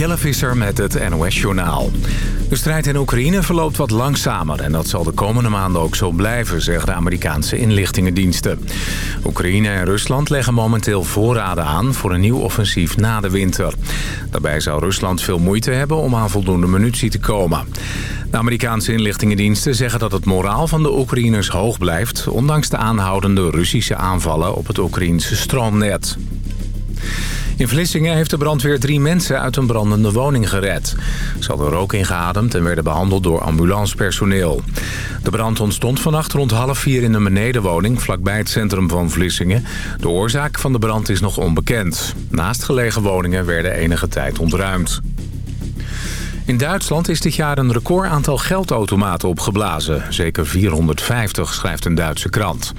Jelle Visser met het NOS-journaal. De strijd in Oekraïne verloopt wat langzamer... en dat zal de komende maanden ook zo blijven, zeggen de Amerikaanse inlichtingendiensten. Oekraïne en Rusland leggen momenteel voorraden aan... voor een nieuw offensief na de winter. Daarbij zou Rusland veel moeite hebben om aan voldoende munitie te komen. De Amerikaanse inlichtingendiensten zeggen dat het moraal van de Oekraïners hoog blijft... ondanks de aanhoudende Russische aanvallen op het Oekraïnse stroomnet. In Vlissingen heeft de brandweer drie mensen uit een brandende woning gered. Ze hadden rook ingeademd en werden behandeld door ambulancepersoneel. De brand ontstond vannacht rond half vier in een benedenwoning... vlakbij het centrum van Vlissingen. De oorzaak van de brand is nog onbekend. Naastgelegen woningen werden enige tijd ontruimd. In Duitsland is dit jaar een record aantal geldautomaten opgeblazen. Zeker 450, schrijft een Duitse krant.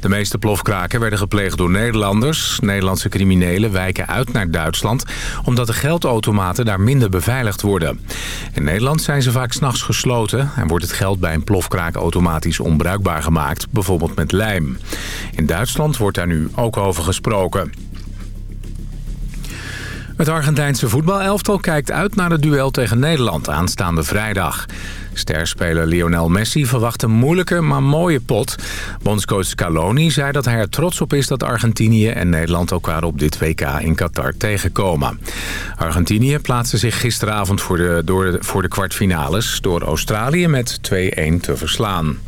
De meeste plofkraken werden gepleegd door Nederlanders. Nederlandse criminelen wijken uit naar Duitsland... omdat de geldautomaten daar minder beveiligd worden. In Nederland zijn ze vaak s'nachts gesloten... en wordt het geld bij een plofkraak automatisch onbruikbaar gemaakt... bijvoorbeeld met lijm. In Duitsland wordt daar nu ook over gesproken. Het Argentijnse voetbalelftal kijkt uit naar het duel tegen Nederland aanstaande vrijdag. Sterspeler Lionel Messi verwacht een moeilijke, maar mooie pot. Bondscoach Scaloni zei dat hij er trots op is dat Argentinië en Nederland elkaar op dit WK in Qatar tegenkomen. Argentinië plaatste zich gisteravond voor de, voor de kwartfinales door Australië met 2-1 te verslaan.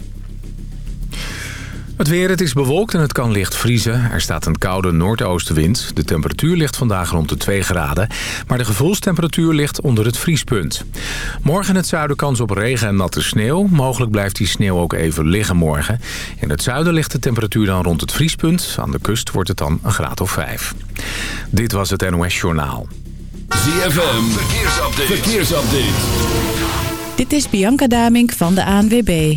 Het weer, het is bewolkt en het kan licht vriezen. Er staat een koude noordoostenwind. De temperatuur ligt vandaag rond de 2 graden. Maar de gevoelstemperatuur ligt onder het vriespunt. Morgen in het zuiden kans op regen en natte sneeuw. Mogelijk blijft die sneeuw ook even liggen morgen. In het zuiden ligt de temperatuur dan rond het vriespunt. Aan de kust wordt het dan een graad of 5. Dit was het NOS Journaal. ZFM, verkeersupdate. verkeersupdate. Dit is Bianca Damink van de ANWB.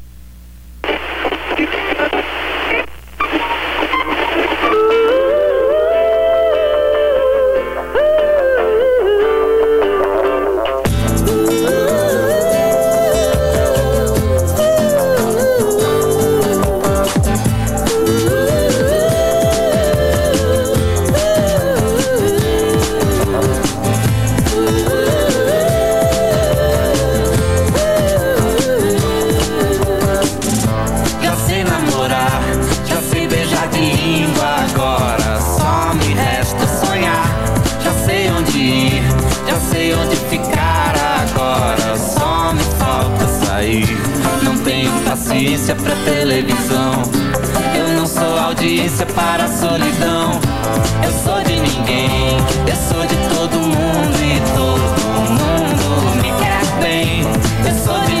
Sei onde ir, já sei onde ficar agora. Só me falta sair. Não tenho paciência pra televisão. Eu não sou audiência para a solidão. Eu sou de ninguém, eu sou de todo mundo e todo mundo me quer bem. Eu sou de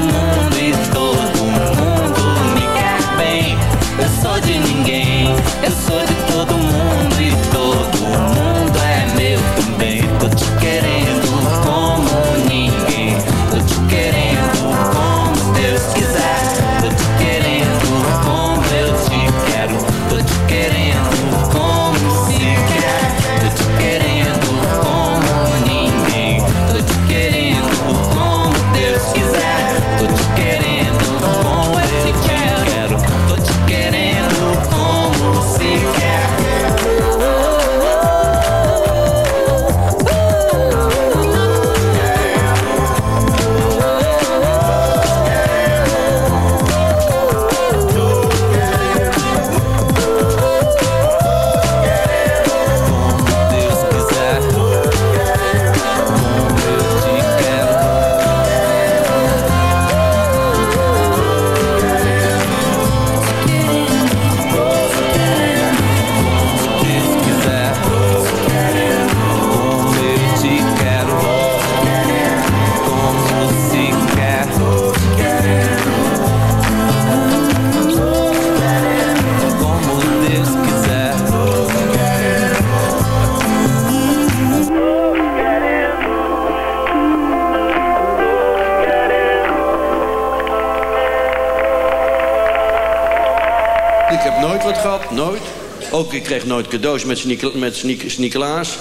kreeg nooit cadeaus met, Snik met Snikelaas.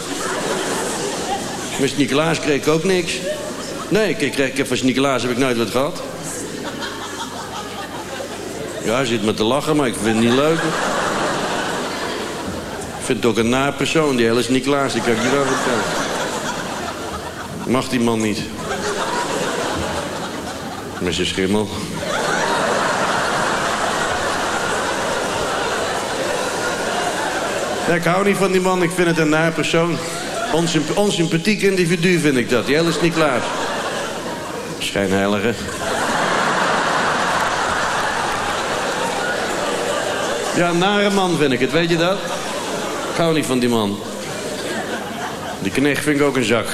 Met Snikelaas kreeg ik ook niks. Nee, ik, kreeg, ik van Snikelaas heb ik nooit wat gehad. Ja, hij zit me te lachen, maar ik vind het niet leuk. Ik vind het ook een naar persoon, die hele Snikelaas. Die kan ik niet over vertellen. Mag die man niet. Met zijn schimmel. Ja, ik hou niet van die man. Ik vind het een naar persoon. Onsymp onsympathiek individu vind ik dat. Hele is niet klaar. Schijnheilige. Ja, een nare man vind ik het. Weet je dat? Ik hou niet van die man. Die knecht vind ik ook een zak.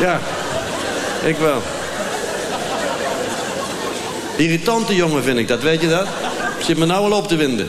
Ja, ik wel. Irritante jongen vind ik dat, weet je dat? Zit me nou al op te winden.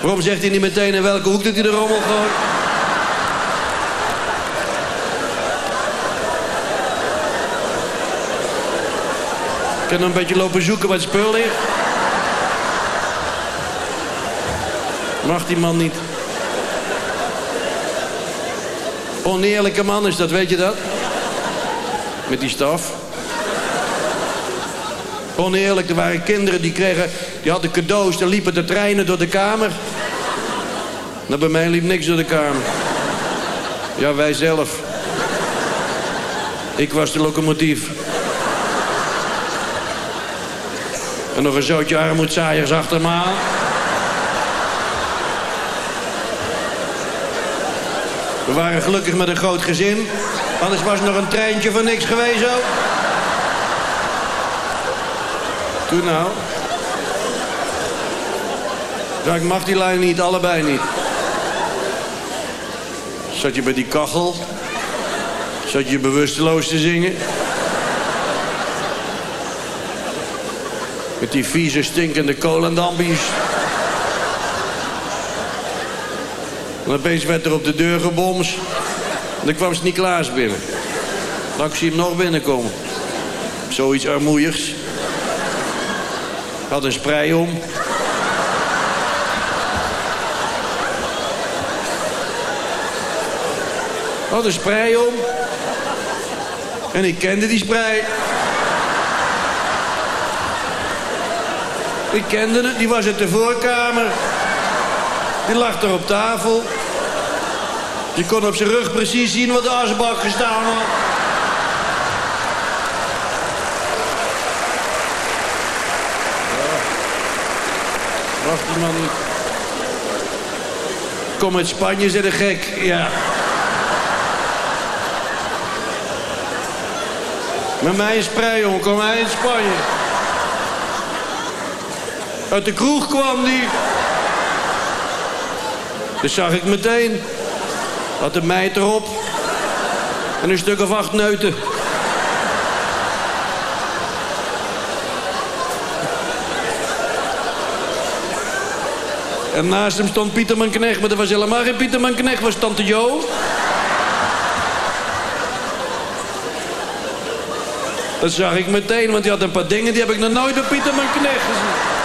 Waarom zegt hij niet meteen in welke hoek dat hij de rommel gooit? Ik kan een beetje lopen zoeken wat spul ligt. Mag die man niet. Oneerlijke man is dat, weet je dat? Met die staf. Oneerlijk, er waren kinderen die kregen... die hadden cadeaus, dan liepen de treinen door de kamer. Nou, bij mij liep niks door de kamer. Ja, wij zelf. Ik was de locomotief. En nog een zootje armoedzaaiers achter me aan. We waren gelukkig met een groot gezin. Anders was nog een treintje van niks geweest ook. Toen nou. Ja, ik mag die lijn niet, allebei niet. Zat je bij die kachel? Zat je bewusteloos te zingen? Met die vieze, stinkende kolendambies. En opeens werd er op de deur gebomst. En dan kwam Sint-Niklaas binnen. Dan zie hem nog binnenkomen. Zoiets armoeigs. Had een sprei om. Had een sprei om. En ik kende die sprei. Ik kende het, die was uit de voorkamer. Die lag er op tafel. Je kon op zijn rug precies zien wat de asbak gestaan had. Kom uit Spanje, zei de gek. Ja. Met mij in sprei. Kom hij in Spanje. Uit de kroeg kwam die. Dat zag ik meteen. Had een meid erop. En een stuk of acht neuten. En naast hem stond Pieterman Knecht, maar dat was helemaal geen Pieterman Knecht, was tante Jo. Dat zag ik meteen, want die had een paar dingen... die heb ik nog nooit bij Pieterman Knecht gezien.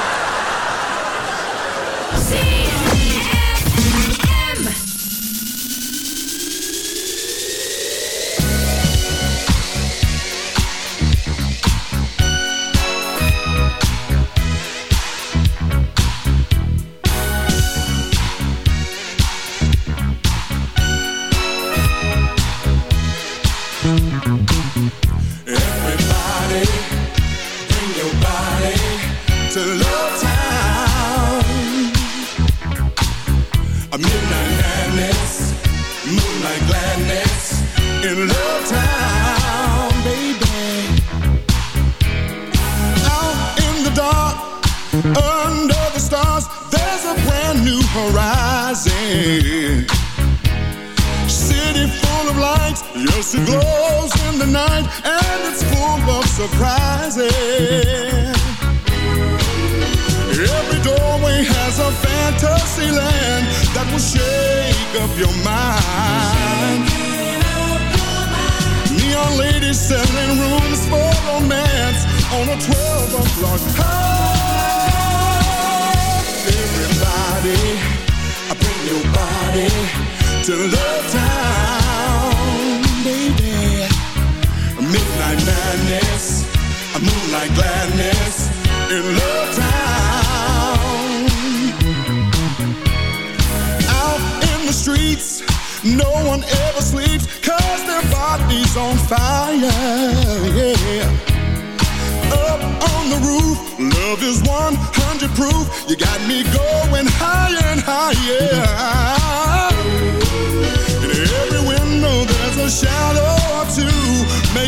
To Love Town, baby. Midnight madness, a moonlight gladness in Love Town. Out in the streets, no one ever sleeps, cause their body's on fire, yeah. Up on the roof, love is 100 proof. You got me going higher and higher.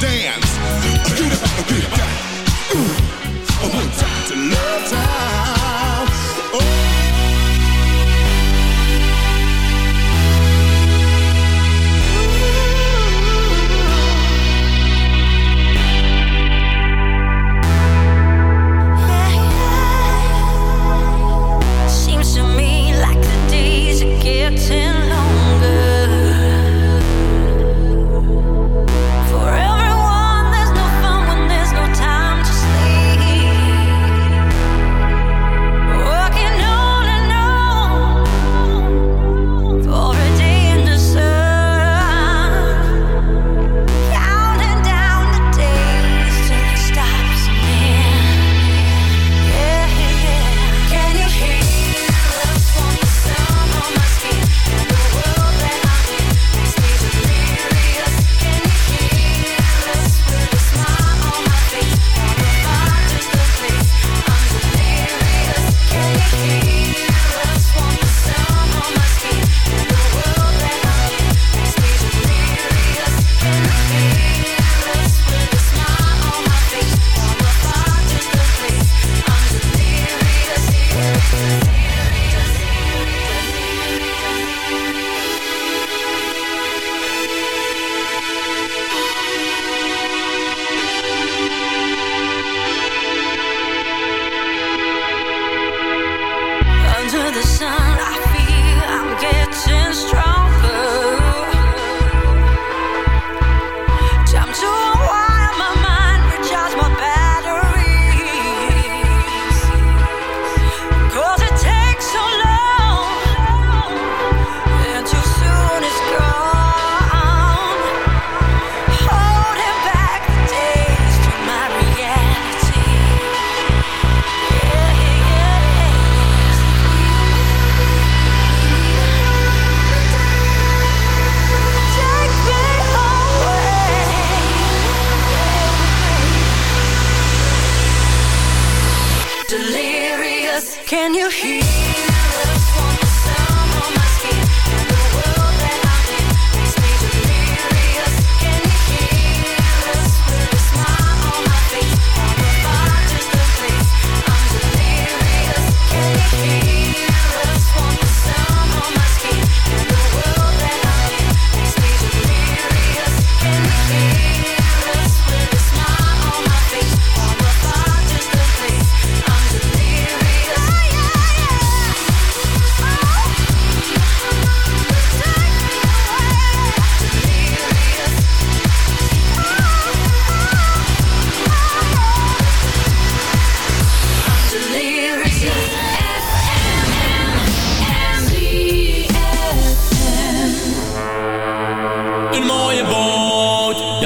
Dance.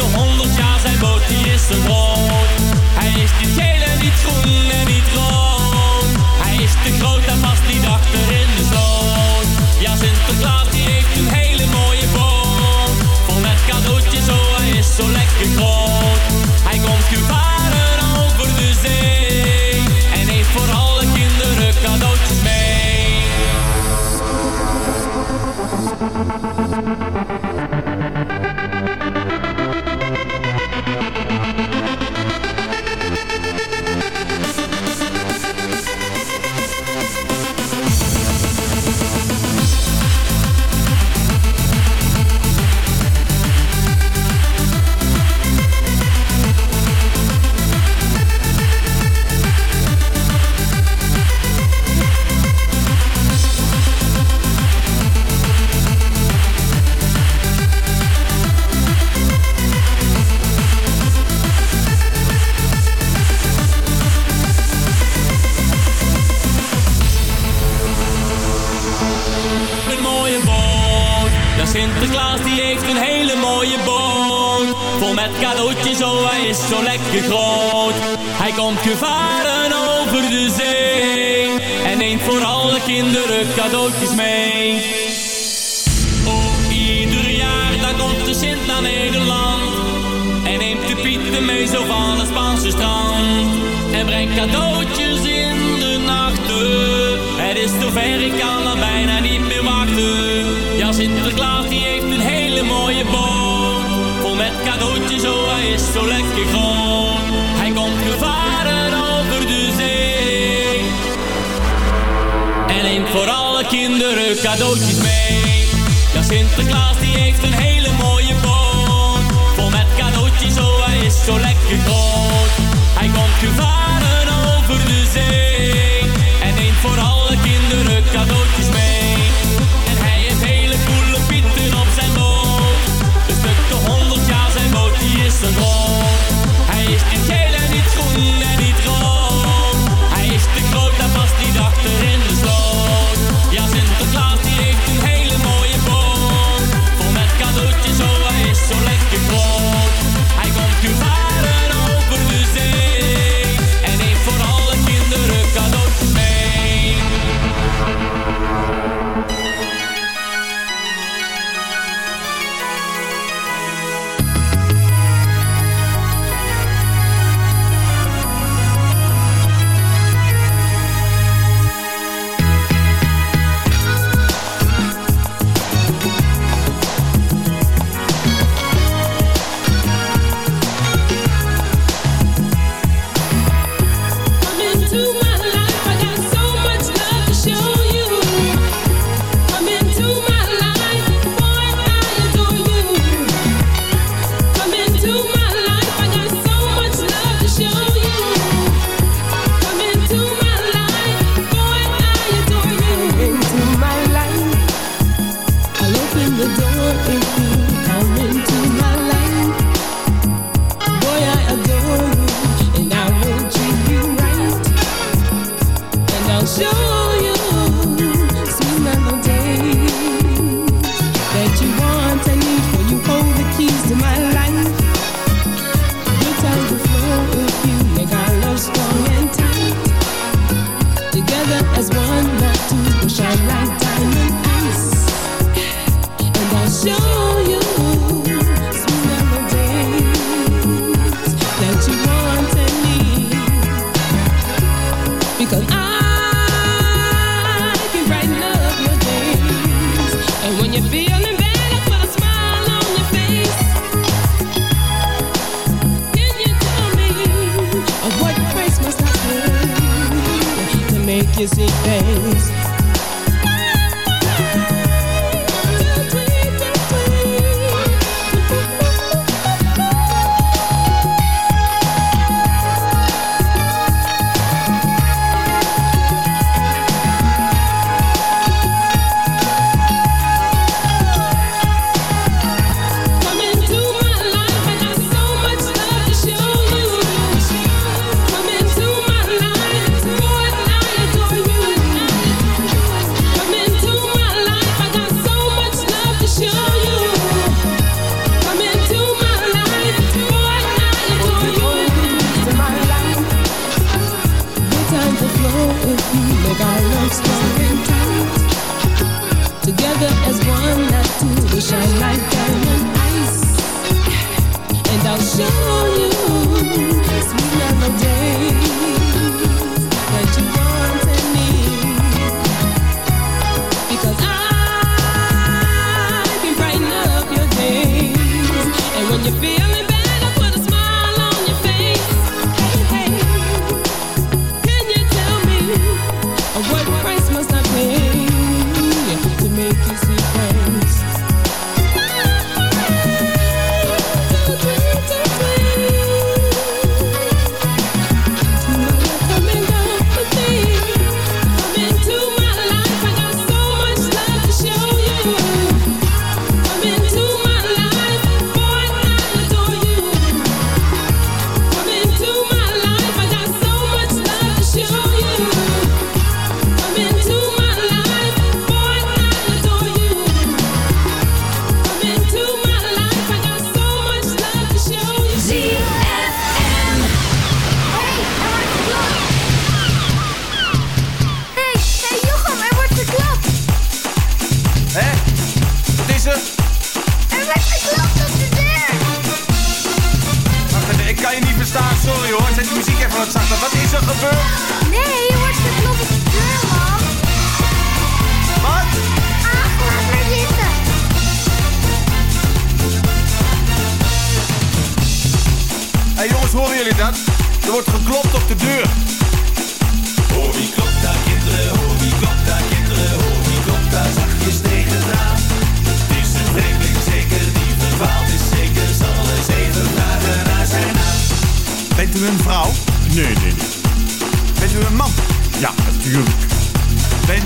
Een de honderd jaar zijn boot, is zo groot. Hij is niet geel niet groen en niet rood. Hij is te groot en past niet achter in de sloot. Ja, Sinterklaas die heeft een hele mooie boot. Vol met cadeautjes, oh hij is zo lekker groot. Hij komt gevaren over de zee. En heeft voor alle kinderen cadeautjes mee. Een Vol met cadeautjes, oh hij is zo lekker groot. Hij komt gevaren over de zee. En neemt voor alle kinderen cadeautjes mee. Oh, ieder jaar dan komt de Sint naar Nederland. En neemt de pieten mee zo van het Spaanse strand. En brengt cadeautjes in de nachten. Het is zover, ik kan er bijna niet meer cadeautjes, oh hij is zo lekker groot. Hij komt gevaren over de zee. En neemt voor alle kinderen cadeautjes mee. Ja, Sinterklaas die heeft een hele mooie boot. Vol met cadeautjes, oh hij is zo lekker groot. Hij komt gevaren over de zee. En neemt voor alle kinderen cadeautjes mee.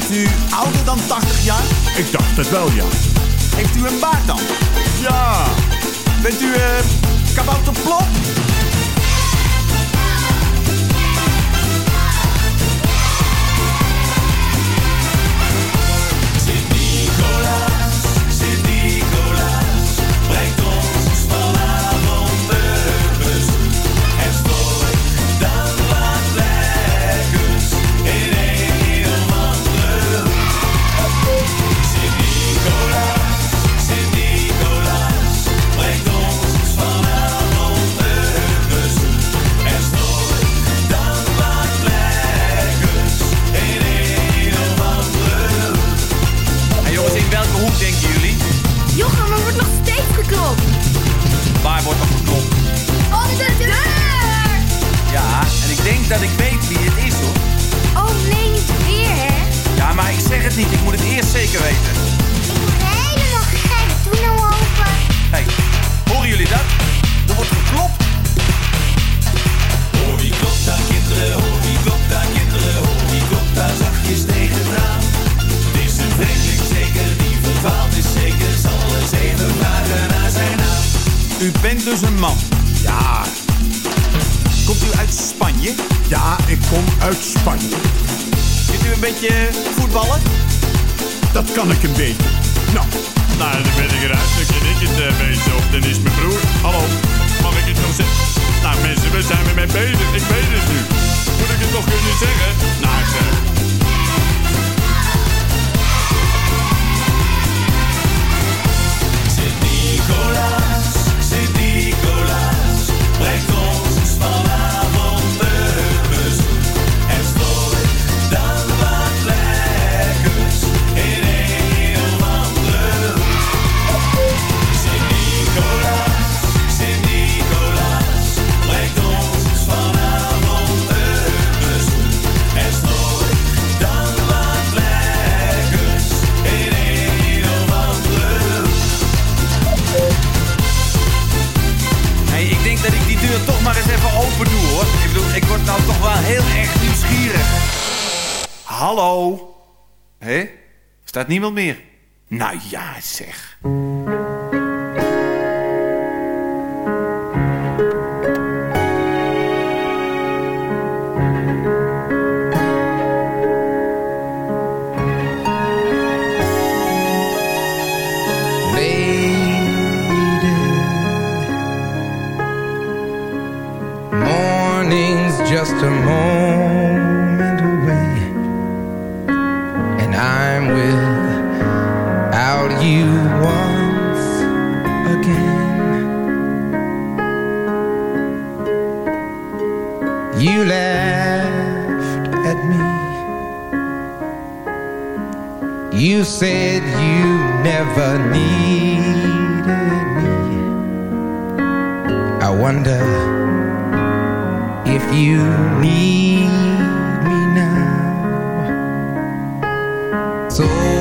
Bent u ouder dan 80 jaar? Ik dacht het wel, ja. Heeft u een baard dan? Ja. Bent u uh, kabouterplop? Staat niemand meer? Nou ja, zeg. 走。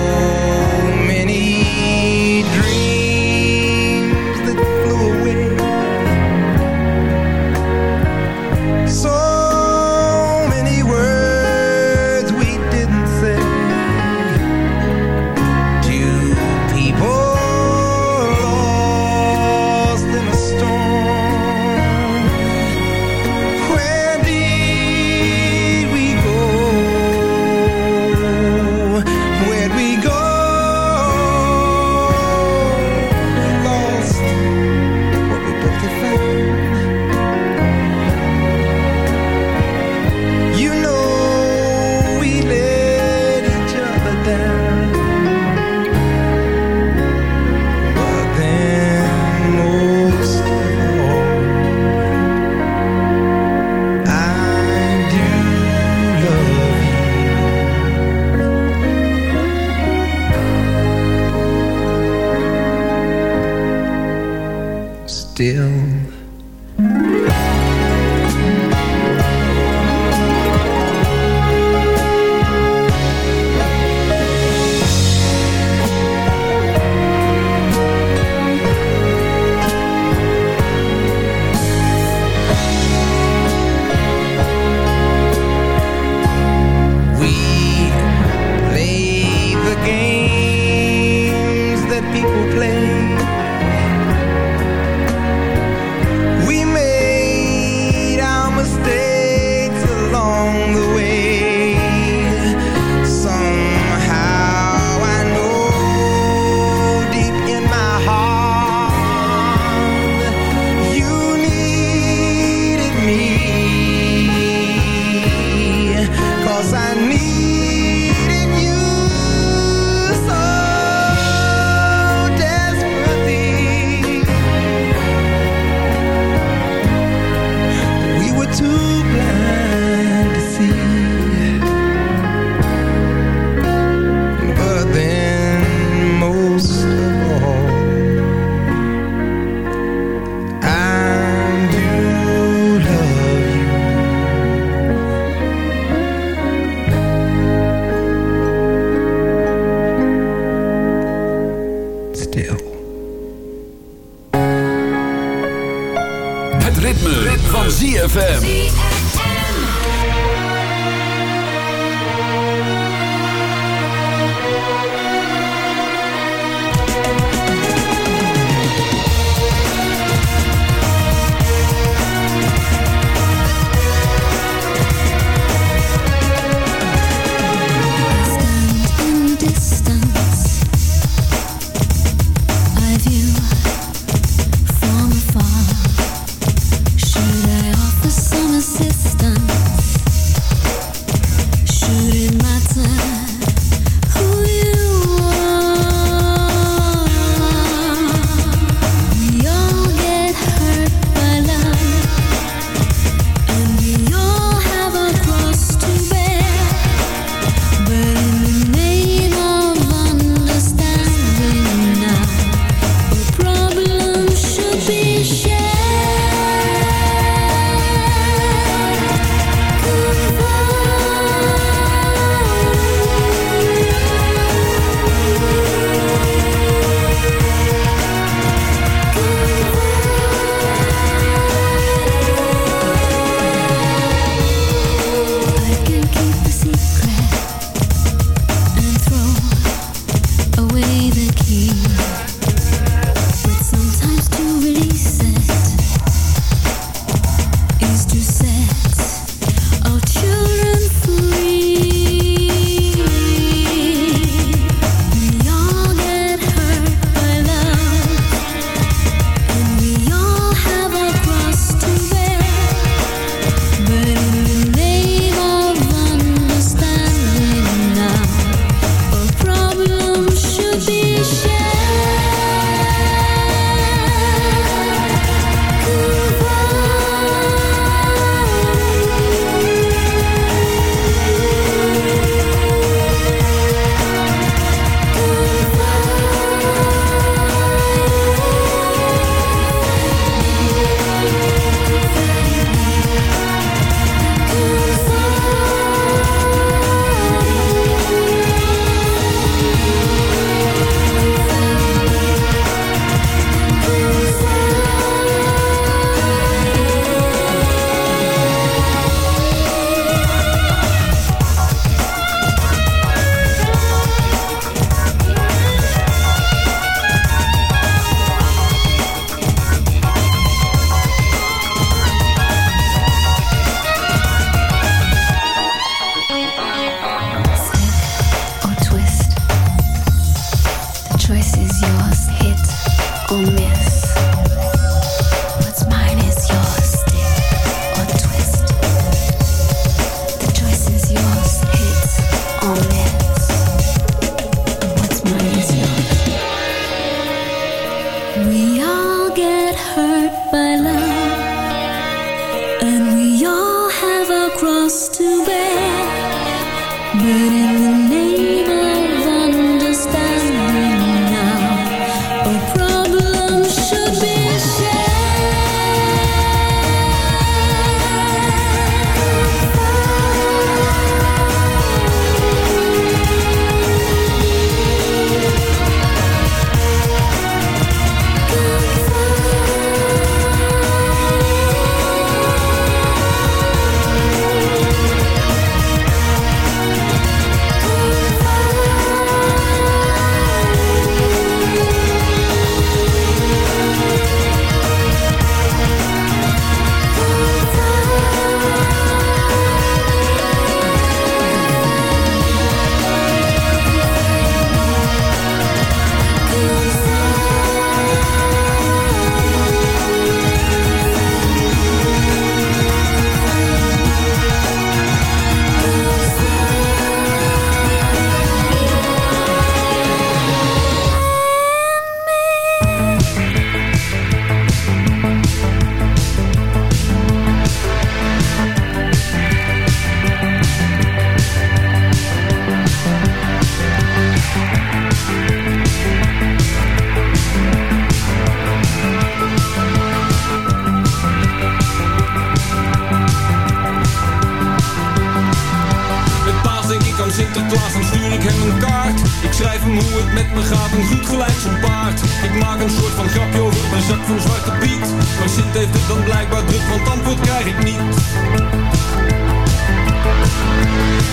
Ik schrijf hem hoe het met me gaat, een goed gelijk zijn paard. Ik maak een soort van grapje over mijn zak van Zwarte Piet. Maar Sint heeft het dan blijkbaar druk, want antwoord krijg ik niet.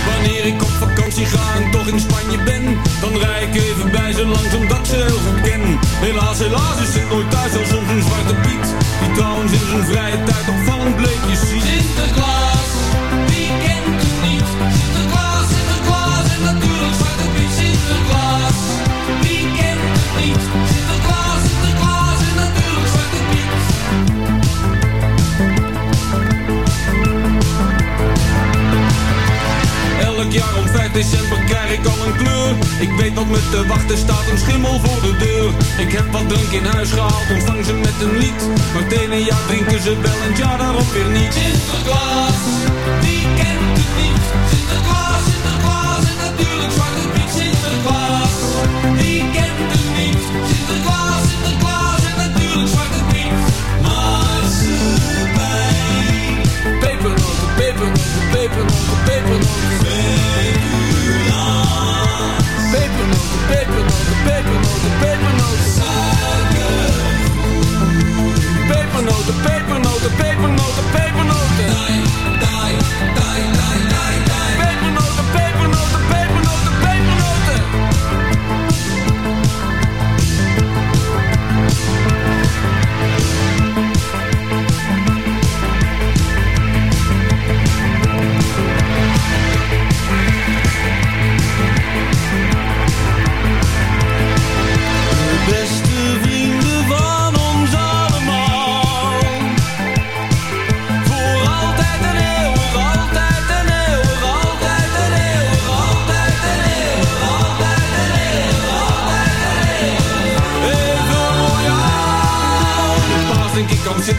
Wanneer ik op vakantie ga en toch in Spanje ben Dan rij ik even bij ze langs omdat ze heel goed ken Helaas, helaas is het nooit thuis als soms een zwarte piet Die trouwens in zijn vrije tijd opvallend bleekjes ziet 5 december krijg ik al een kleur? Ik weet wat me te wachten staat, een schimmel voor de deur. Ik heb wat drank in huis gehaald, ontvang ze met een lied. Maar het ene jaar drinken ze wel en jaar daarop weer niet. Sinterklaas, wie kent het niet? Sinterklaas, Sinterklaas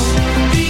Sinterklaas,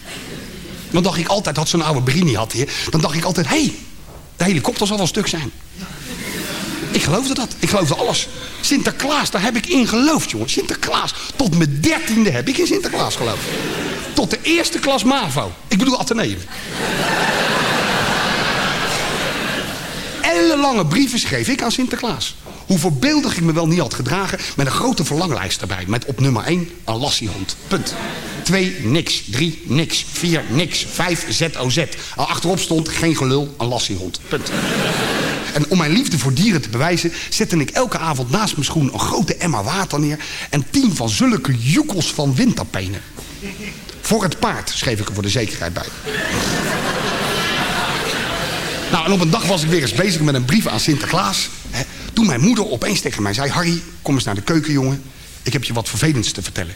Dan dacht ik altijd, dat zo'n oude Brini had hier. Dan dacht ik altijd, hé, hey, de helikopter zal wel stuk zijn. Ik geloofde dat. Ik geloofde alles. Sinterklaas, daar heb ik in geloofd, jongen. Sinterklaas. Tot mijn dertiende heb ik in Sinterklaas geloofd. Tot de eerste klas MAVO. Ik bedoel Atheneum. Ellenlange brieven schreef ik aan Sinterklaas. Hoe voorbeeldig ik me wel niet had gedragen... met een grote verlanglijst erbij. Met op nummer 1 een lassiehond. Punt. 2 niks. 3 niks. 4 niks. 5 ZOZ. Al achterop stond geen gelul, een lassiehond. Punt. En om mijn liefde voor dieren te bewijzen... zette ik elke avond naast mijn schoen een grote emmer water neer... en tien van zulke joekels van windtapenen. Voor het paard, schreef ik er voor de zekerheid bij. Nou, en op een dag was ik weer eens bezig met een brief aan Sinterklaas. Hè, toen mijn moeder opeens tegen mij zei... Harry, kom eens naar de keuken, jongen. Ik heb je wat vervelends te vertellen.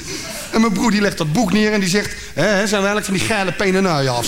En mijn broer die legt dat boek neer en die zegt... Hè, zijn we eigenlijk van die geile penenuien af.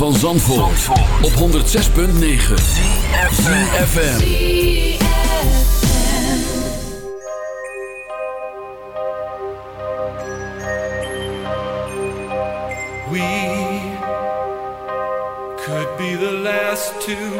Van Zandvoort, op 106.9 CFFM We could be the last two